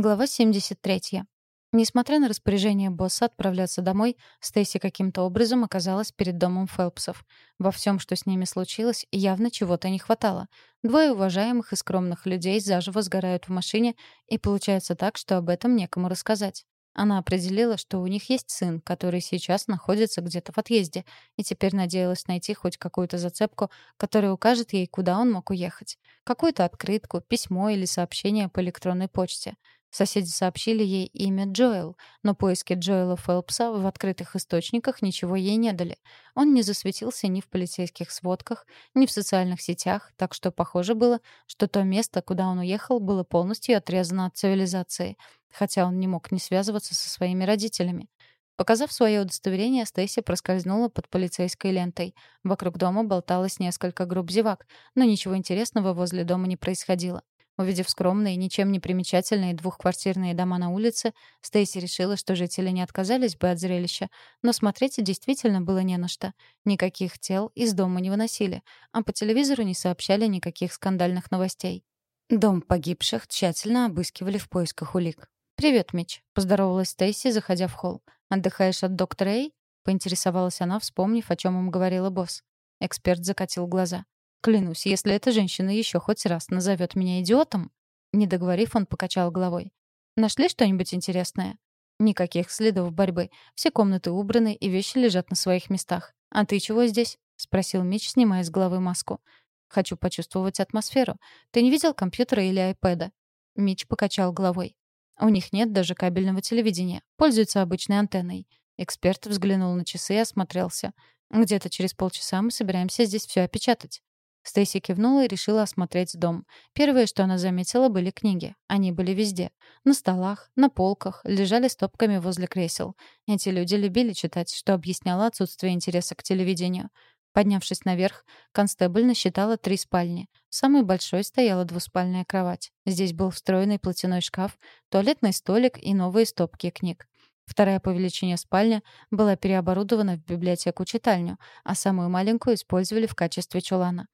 Глава 73. Несмотря на распоряжение босса отправляться домой, Стейси каким-то образом оказалась перед домом Фелпсов. Во всем, что с ними случилось, явно чего-то не хватало. Двое уважаемых и скромных людей заживо сгорают в машине, и получается так, что об этом некому рассказать. Она определила, что у них есть сын, который сейчас находится где-то в отъезде, и теперь надеялась найти хоть какую-то зацепку, которая укажет ей, куда он мог уехать. Какую-то открытку, письмо или сообщение по электронной почте — Соседи сообщили ей имя Джоэл, но поиски Джоэла Фелпса в открытых источниках ничего ей не дали. Он не засветился ни в полицейских сводках, ни в социальных сетях, так что похоже было, что то место, куда он уехал, было полностью отрезано от цивилизации, хотя он не мог не связываться со своими родителями. Показав свое удостоверение, Стейси проскользнула под полицейской лентой. Вокруг дома болталось несколько групп зевак, но ничего интересного возле дома не происходило. Увидев скромные, ничем не примечательные двухквартирные дома на улице, Стейси решила, что жители не отказались бы от зрелища, но смотреть действительно было не на что. Никаких тел из дома не выносили, а по телевизору не сообщали никаких скандальных новостей. Дом погибших тщательно обыскивали в поисках улик. «Привет, Мич», — поздоровалась Стейси, заходя в холл. «Отдыхаешь от доктора Эй?» — поинтересовалась она, вспомнив, о чем им говорила босс. Эксперт закатил глаза. Клянусь, если эта женщина еще хоть раз назовет меня идиотом...» Не договорив, он покачал головой. «Нашли что-нибудь интересное?» «Никаких следов борьбы. Все комнаты убраны, и вещи лежат на своих местах. А ты чего здесь?» — спросил Мич, снимая с головы маску. «Хочу почувствовать атмосферу. Ты не видел компьютера или айпэда?» Мич покачал головой. «У них нет даже кабельного телевидения. Пользуются обычной антенной». Эксперт взглянул на часы и осмотрелся. «Где-то через полчаса мы собираемся здесь все опечатать». Стейси кивнула и решила осмотреть дом. Первое, что она заметила, были книги. Они были везде. На столах, на полках, лежали стопками возле кресел. Эти люди любили читать, что объясняло отсутствие интереса к телевидению. Поднявшись наверх, констебль насчитала три спальни. В самой большой стояла двуспальная кровать. Здесь был встроенный платяной шкаф, туалетный столик и новые стопки книг. Вторая по величине спальня была переоборудована в библиотеку-читальню, а самую маленькую использовали в качестве чулана.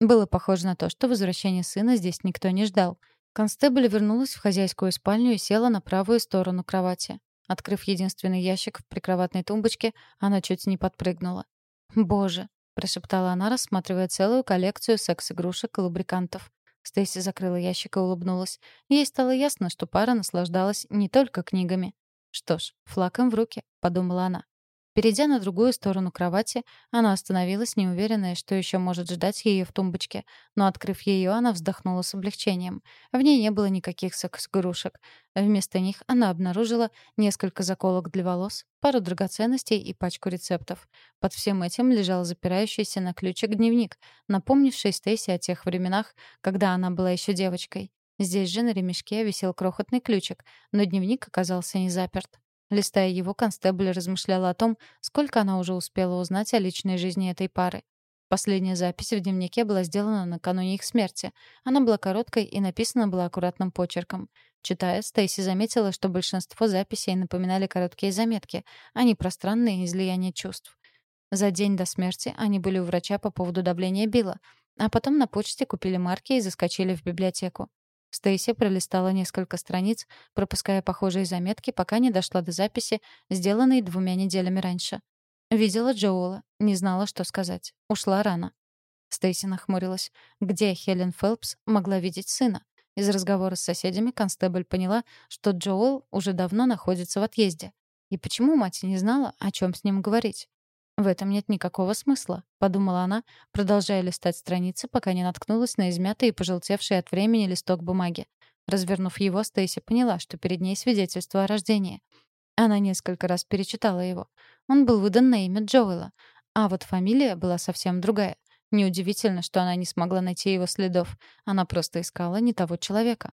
Было похоже на то, что возвращение сына здесь никто не ждал. Констебль вернулась в хозяйскую спальню и села на правую сторону кровати. Открыв единственный ящик в прикроватной тумбочке, она чуть не подпрыгнула. «Боже!» — прошептала она, рассматривая целую коллекцию секс-игрушек и лубрикантов. Стейси закрыла ящик и улыбнулась. Ей стало ясно, что пара наслаждалась не только книгами. «Что ж, флаком в руки», — подумала она. Перейдя на другую сторону кровати, она остановилась, неуверенная, что еще может ждать ее в тумбочке. Но, открыв ее, она вздохнула с облегчением. В ней не было никаких секс-игрушек. Вместо них она обнаружила несколько заколок для волос, пару драгоценностей и пачку рецептов. Под всем этим лежал запирающийся на ключик дневник, напомнивший Стейси о тех временах, когда она была еще девочкой. Здесь же на ремешке висел крохотный ключик, но дневник оказался не заперт. Листая его, констебль размышляла о том, сколько она уже успела узнать о личной жизни этой пары. Последняя запись в дневнике была сделана накануне их смерти. Она была короткой и написана была аккуратным почерком. Читая, Стейси заметила, что большинство записей напоминали короткие заметки, а не пространные излияния чувств. За день до смерти они были у врача по поводу давления Билла, а потом на почте купили марки и заскочили в библиотеку. Стейси пролистала несколько страниц, пропуская похожие заметки, пока не дошла до записи, сделанной двумя неделями раньше. Видела Джоула, не знала, что сказать. Ушла рано. Стейси нахмурилась. Где Хелен Фелпс могла видеть сына? Из разговора с соседями констебль поняла, что Джоэл уже давно находится в отъезде. И почему мать не знала, о чем с ним говорить? В этом нет никакого смысла, подумала она, продолжая листать страницы, пока не наткнулась на измятый и пожелтевший от времени листок бумаги. Развернув его, Стейси поняла, что перед ней свидетельство о рождении. Она несколько раз перечитала его. Он был выдан на имя Джоэла, а вот фамилия была совсем другая. Неудивительно, что она не смогла найти его следов. Она просто искала не того человека.